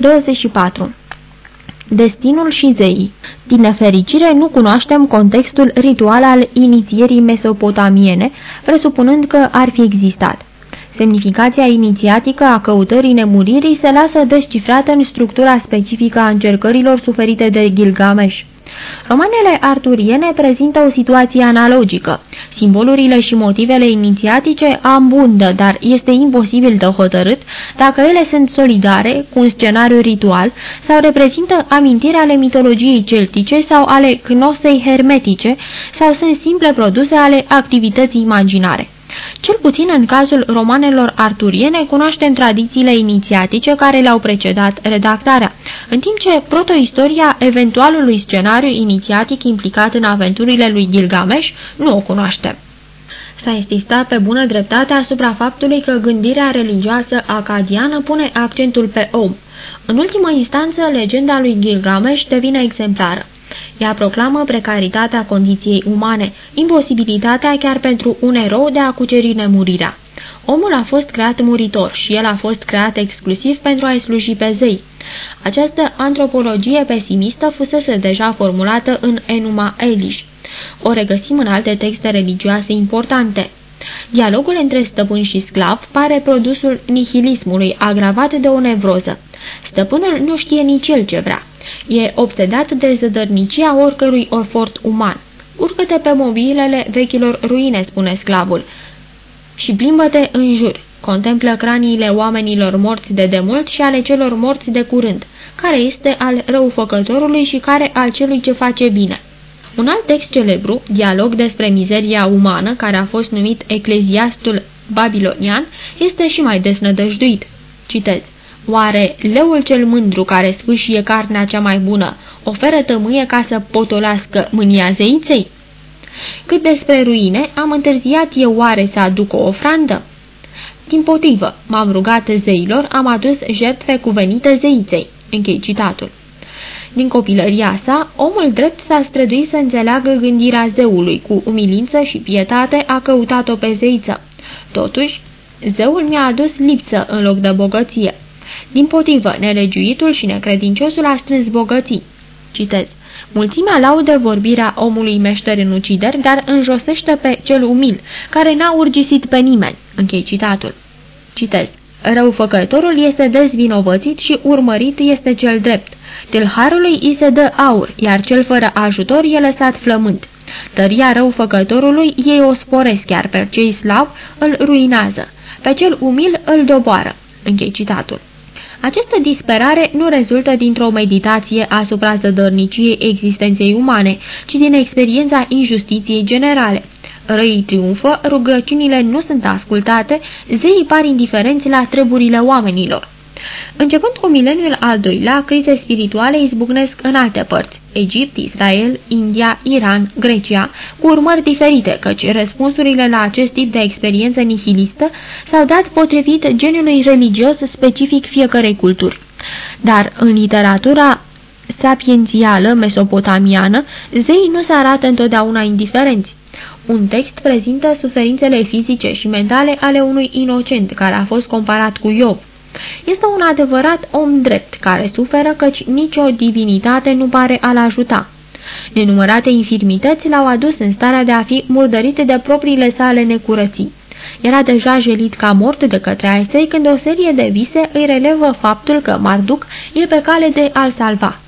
24 Destinul și zeii Din nefericire, nu cunoaștem contextul ritual al inițierii mesopotamiene, presupunând că ar fi existat. Semnificația inițiatică a căutării nemuririi se lasă descifrată în structura specifică a încercărilor suferite de Gilgamesh. Romanele arturiene prezintă o situație analogică. Simbolurile și motivele inițiatice ambundă, dar este imposibil de hotărât dacă ele sunt solidare, cu un scenariu ritual, sau reprezintă amintiri ale mitologiei celtice sau ale cnosei hermetice, sau sunt simple produse ale activității imaginare. Cel puțin în cazul romanelor arturiene cunoaștem tradițiile inițiatice care le-au precedat redactarea, în timp ce protoistoria eventualului scenariu inițiatic implicat în aventurile lui Gilgamesh nu o cunoaștem. S-a insistat pe bună dreptate asupra faptului că gândirea religioasă acadiană pune accentul pe om. În ultimă instanță, legenda lui Gilgamesh devine exemplară. Ea proclamă precaritatea condiției umane, imposibilitatea chiar pentru un erou de a cuceri nemurirea. Omul a fost creat muritor și el a fost creat exclusiv pentru a-i sluji pe zei. Această antropologie pesimistă fusese deja formulată în Enuma Elish. O regăsim în alte texte religioase importante. Dialogul între stăpân și sclav pare produsul nihilismului agravat de o nevroză. Stăpânul nu știe nici el ce vrea. E obsedat de zădărnicia oricărui efort uman. Urcă-te pe mobilele vechilor ruine, spune sclavul, și plimbă-te în jur. Contemplă craniile oamenilor morți de demult și ale celor morți de curând, care este al răufăcătorului și care al celui ce face bine. Un alt text celebru, dialog despre mizeria umană, care a fost numit Ecleziastul Babilonian, este și mai desnădăjduit. Citez. Oare leul cel mândru care sfâșie carnea cea mai bună oferă tămâie ca să potolească mânia zeiței? Cât despre ruine, am întârziat eu oare să aduc o ofrandă? Din potrivă, m-am rugat zeilor, am adus jertfe cuvenite zeiței. Închei citatul. Din copilăria sa, omul drept s-a străduit să înțeleagă gândirea zeului, cu umilință și pietate a căutat-o pe zeiță. Totuși, zeul mi-a adus lipsă în loc de bogăție. Din potrivă, nelegiuitul și necredinciosul a strâns bogății. Citez. Mulțimea laudă vorbirea omului meșter în ucideri, dar înjosește pe cel umil, care n-a urgisit pe nimeni. Închei citatul. Citez. Răufăcătorul este dezvinovățit și urmărit este cel drept. Tâlharului îi se dă aur, iar cel fără ajutor e lăsat flământ. Tăria răufăcătorului ei o sporesc, chiar pe cei slav îl ruinează. Pe cel umil îl doboară. Închei citatul. Această disperare nu rezultă dintr-o meditație asupra zădărniciei existenței umane, ci din experiența injustiției generale. Răii triumfă, rugăciunile nu sunt ascultate, zeii par indiferenți la treburile oamenilor. Începând cu mileniul al doilea, crize spirituale izbucnesc în alte părți, Egipt, Israel, India, Iran, Grecia, cu urmări diferite, căci răspunsurile la acest tip de experiență nihilistă s-au dat potrivit genului religios specific fiecărei culturi. Dar în literatura sapiențială mesopotamiană, zeii nu se arată întotdeauna indiferenți. Un text prezintă suferințele fizice și mentale ale unui inocent care a fost comparat cu Iov. Este un adevărat om drept care suferă căci nicio divinitate nu pare a-l ajuta. Nenumărate infirmități l-au adus în starea de a fi murdărite de propriile sale necurății. Era deja jelit ca mort de către ai săi când o serie de vise îi relevă faptul că Marduc e pe cale de a-l salva.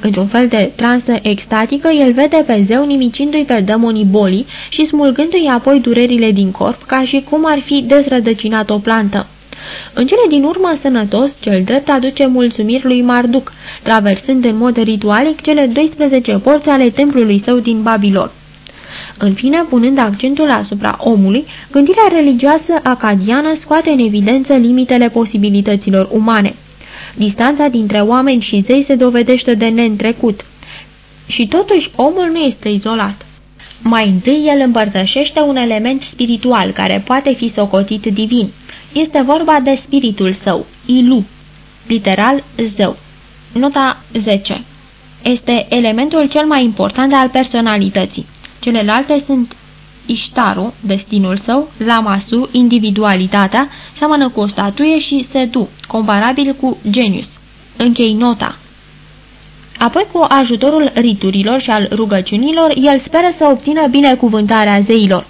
Într-un fel de transă extatică, el vede pe zeu nimicindu-i pe demonii bolii și smulgându-i apoi durerile din corp, ca și cum ar fi dezrădăcinat o plantă. În cele din urmă, sănătos, cel drept aduce mulțumiri lui Marduc, traversând în mod ritualic cele 12 porți ale templului său din Babilon. În fine, punând accentul asupra omului, gândirea religioasă acadiană scoate în evidență limitele posibilităților umane. Distanța dintre oameni și zei se dovedește de neîntrecut. Și totuși omul nu este izolat. Mai întâi el împărtășește un element spiritual care poate fi socotit divin. Este vorba de spiritul său, Ilu, literal zeu. Nota 10. Este elementul cel mai important al personalității. Celelalte sunt Iștaru, destinul său, Lamasu, individualitatea, seamănă cu o statuie și Sedu, comparabil cu Genius. Închei nota. Apoi, cu ajutorul riturilor și al rugăciunilor, el speră să obțină binecuvântarea zeilor.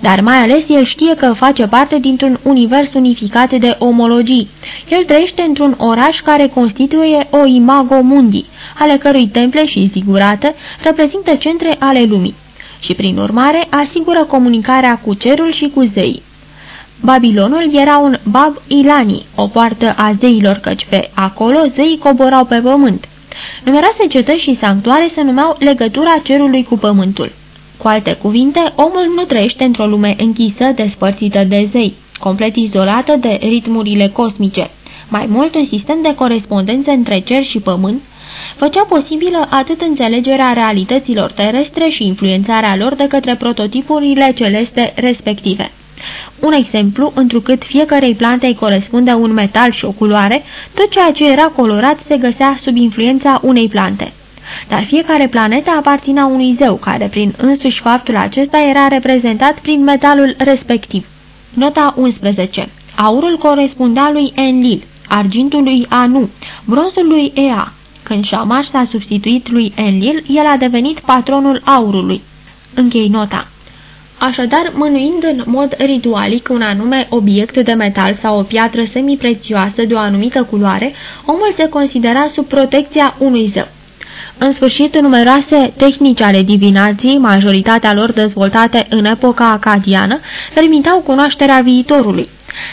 Dar mai ales el știe că face parte dintr-un univers unificat de omologii. El trăiește într-un oraș care constituie o imago mundi, ale cărui temple și zigurată reprezintă centre ale lumii și, prin urmare, asigură comunicarea cu cerul și cu zeii. Babilonul era un Bab Ilani, o poartă a zeilor, căci pe acolo zeii coborau pe pământ. Numeroase cetăți și sanctuare se numeau legătura cerului cu pământul. Cu alte cuvinte, omul nu trăiește într-o lume închisă, despărțită de zei, complet izolată de ritmurile cosmice. Mai mult, un sistem de corespondență între cer și pământ făcea posibilă atât înțelegerea realităților terestre și influențarea lor de către prototipurile celeste respective. Un exemplu, întrucât fiecarei plante îi corespunde un metal și o culoare, tot ceea ce era colorat se găsea sub influența unei plante. Dar fiecare planetă aparținea unui zeu, care prin însuși faptul acesta era reprezentat prin metalul respectiv. Nota 11. Aurul corespundea lui Enlil, argintul lui Anu, bronzul lui Ea. Când Shamash s-a substituit lui Enlil, el a devenit patronul aurului. Închei nota. Așadar, mânuind în mod ritualic un anume obiect de metal sau o piatră semiprețioasă de o anumită culoare, omul se considera sub protecția unui zeu. În sfârșit, numeroase tehnici ale divinației, majoritatea lor dezvoltate în epoca acadiană, permitau cunoașterea viitorului.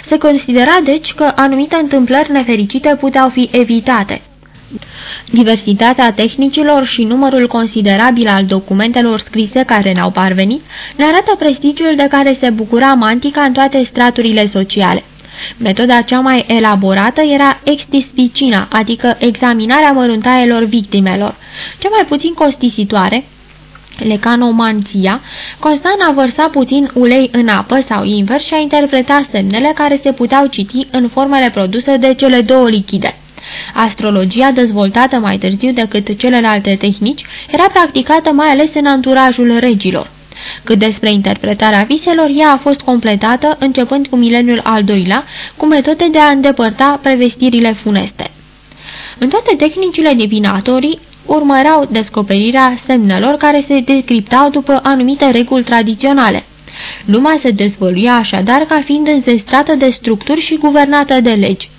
Se considera deci că anumite întâmplări nefericite puteau fi evitate. Diversitatea tehnicilor și numărul considerabil al documentelor scrise care ne-au parvenit ne arată prestigiul de care se bucura mantica în toate straturile sociale. Metoda cea mai elaborată era extispicina, adică examinarea măruntaielor victimelor. Cea mai puțin costisitoare, lecanomanția, consta în a vărsa puțin ulei în apă sau invers și a interpreta semnele care se puteau citi în formele produse de cele două lichide. Astrologia, dezvoltată mai târziu decât celelalte tehnici, era practicată mai ales în anturajul regilor. Cât despre interpretarea viselor, ea a fost completată începând cu mileniul al doilea, cu metode de a îndepărta prevestirile funeste. În toate tehnicile divinatorii, urmăreau descoperirea semnelor care se decriptau după anumite reguli tradiționale. Lumea se dezvăluia așadar ca fiind înzestrată de structuri și guvernată de legi.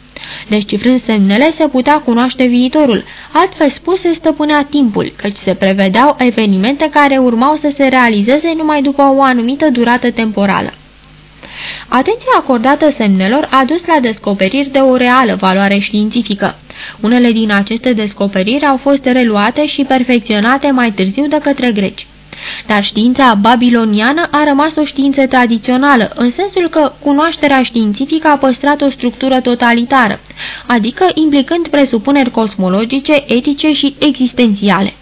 Descifrând semnele, se putea cunoaște viitorul, altfel spus se stăpânea timpul, căci se prevedeau evenimente care urmau să se realizeze numai după o anumită durată temporală. Atenția acordată semnelor a dus la descoperiri de o reală valoare științifică. Unele din aceste descoperiri au fost reluate și perfecționate mai târziu de către greci. Dar știința babiloniană a rămas o știință tradițională, în sensul că cunoașterea științifică a păstrat o structură totalitară, adică implicând presupuneri cosmologice, etice și existențiale.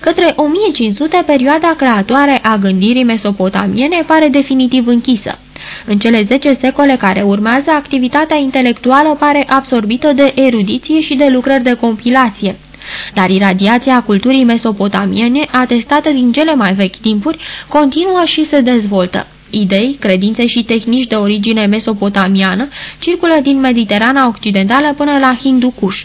Către 1500, perioada creatoare a gândirii mesopotamiene pare definitiv închisă. În cele 10 secole care urmează, activitatea intelectuală pare absorbită de erudiție și de lucrări de compilație. Dar iradiația culturii mesopotamiene, atestată din cele mai vechi timpuri, continuă și se dezvoltă. Idei, credințe și tehnici de origine mesopotamiană circulă din Mediterana Occidentală până la Hindukush.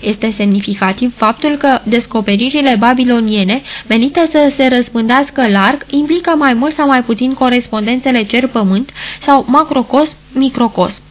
Este semnificativ faptul că descoperirile babiloniene, menite să se răspândească larg, implică mai mult sau mai puțin corespondențele cer-pământ sau macrocosm-microcosm.